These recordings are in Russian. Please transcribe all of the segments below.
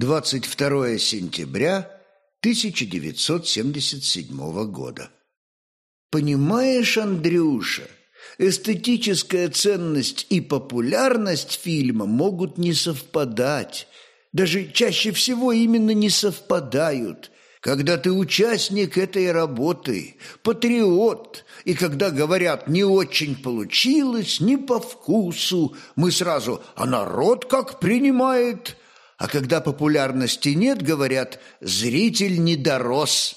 22 сентября 1977 года. Понимаешь, Андрюша, эстетическая ценность и популярность фильма могут не совпадать. Даже чаще всего именно не совпадают. Когда ты участник этой работы, патриот, и когда говорят «не очень получилось», «не по вкусу», мы сразу «а народ как принимает?» А когда популярности нет, говорят, зритель не дорос.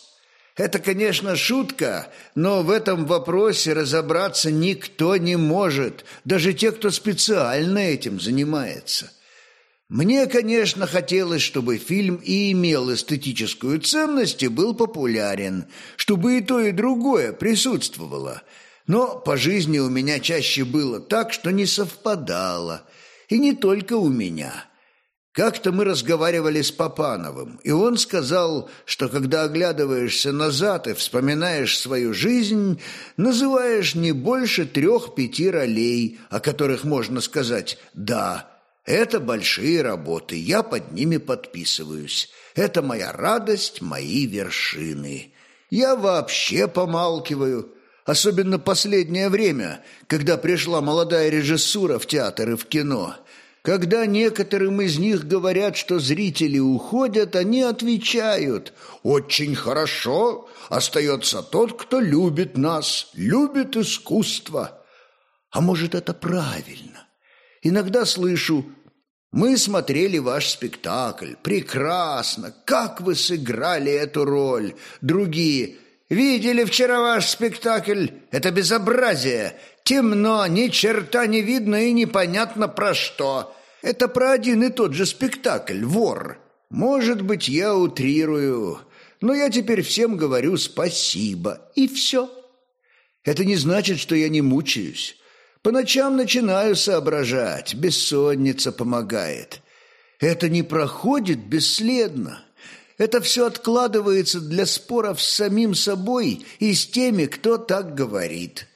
Это, конечно, шутка, но в этом вопросе разобраться никто не может, даже те, кто специально этим занимается. Мне, конечно, хотелось, чтобы фильм и имел эстетическую ценность и был популярен, чтобы и то, и другое присутствовало. Но по жизни у меня чаще было так, что не совпадало. И не только у меня – как-то мы разговаривали с Папановым, и он сказал, что когда оглядываешься назад и вспоминаешь свою жизнь, называешь не больше трех-пяти ролей, о которых можно сказать «да». Это большие работы, я под ними подписываюсь. Это моя радость, мои вершины. Я вообще помалкиваю, особенно последнее время, когда пришла молодая режиссура в театр и в кино – когда некоторым из них говорят, что зрители уходят, они отвечают «Очень хорошо, остается тот, кто любит нас, любит искусство». А может, это правильно? Иногда слышу «Мы смотрели ваш спектакль, прекрасно, как вы сыграли эту роль». Другие «Видели вчера ваш спектакль? Это безобразие, Темно, ни черта не видно и непонятно про что. Это про один и тот же спектакль «Вор». Может быть, я утрирую, но я теперь всем говорю спасибо, и все. Это не значит, что я не мучаюсь. По ночам начинаю соображать, бессонница помогает. Это не проходит бесследно. Это все откладывается для споров с самим собой и с теми, кто так говорит.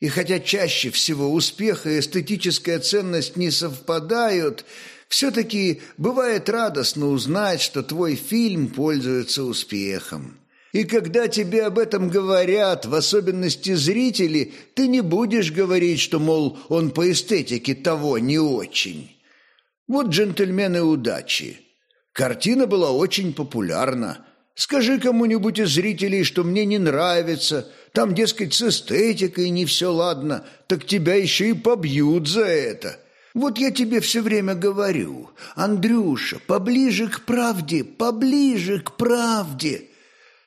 И хотя чаще всего успех и эстетическая ценность не совпадают, все-таки бывает радостно узнать, что твой фильм пользуется успехом. И когда тебе об этом говорят, в особенности зрители, ты не будешь говорить, что, мол, он по эстетике того не очень. Вот «Джентльмены удачи». Картина была очень популярна. Скажи кому-нибудь из зрителей, что мне не нравится – там, дескать, с эстетикой не все ладно, так тебя еще и побьют за это. Вот я тебе все время говорю, Андрюша, поближе к правде, поближе к правде.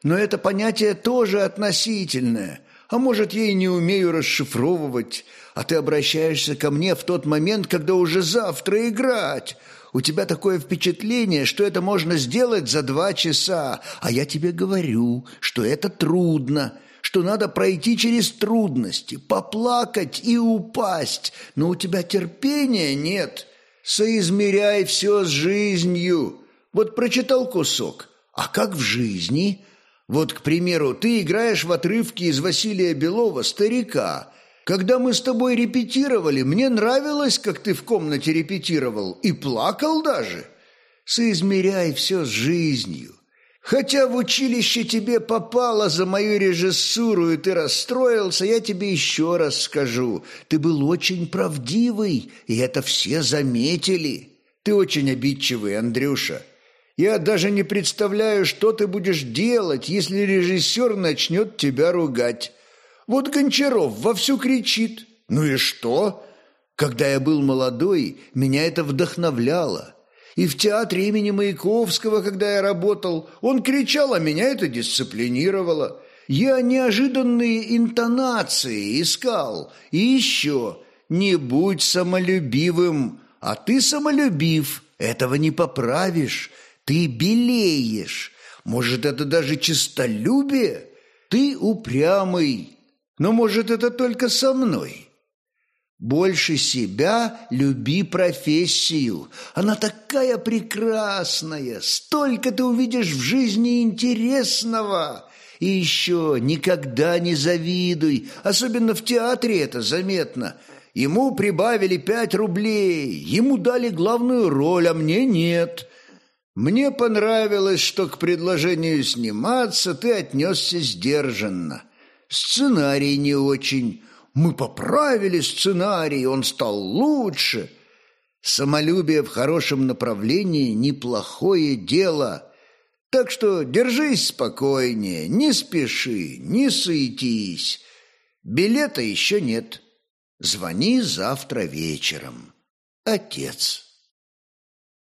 Но это понятие тоже относительное. А может, я и не умею расшифровывать, а ты обращаешься ко мне в тот момент, когда уже завтра играть. У тебя такое впечатление, что это можно сделать за два часа, а я тебе говорю, что это трудно, что надо пройти через трудности, поплакать и упасть, но у тебя терпения нет. Соизмеряй все с жизнью. Вот прочитал кусок, а как в жизни? Вот, к примеру, ты играешь в отрывки из Василия Белова «Старика». Когда мы с тобой репетировали, мне нравилось, как ты в комнате репетировал, и плакал даже. Соизмеряй все с жизнью. Хотя в училище тебе попало за мою режиссуру, и ты расстроился, я тебе еще раз скажу. Ты был очень правдивый, и это все заметили. Ты очень обидчивый, Андрюша. Я даже не представляю, что ты будешь делать, если режиссер начнет тебя ругать. Вот Гончаров вовсю кричит. Ну и что? Когда я был молодой, меня это вдохновляло. И в театре имени Маяковского, когда я работал, он кричал, а меня это дисциплинировало. Я неожиданные интонации искал. И еще, не будь самолюбивым, а ты самолюбив, этого не поправишь, ты белеешь. Может, это даже честолюбие? Ты упрямый, но, может, это только со мной?» Больше себя люби профессию. Она такая прекрасная, столько ты увидишь в жизни интересного. И еще никогда не завидуй, особенно в театре это заметно. Ему прибавили пять рублей, ему дали главную роль, а мне нет. Мне понравилось, что к предложению сниматься ты отнесся сдержанно. Сценарий не очень. Мы поправили сценарий, он стал лучше. Самолюбие в хорошем направлении – неплохое дело. Так что держись спокойнее, не спеши, не суетись. Билета еще нет. Звони завтра вечером. Отец.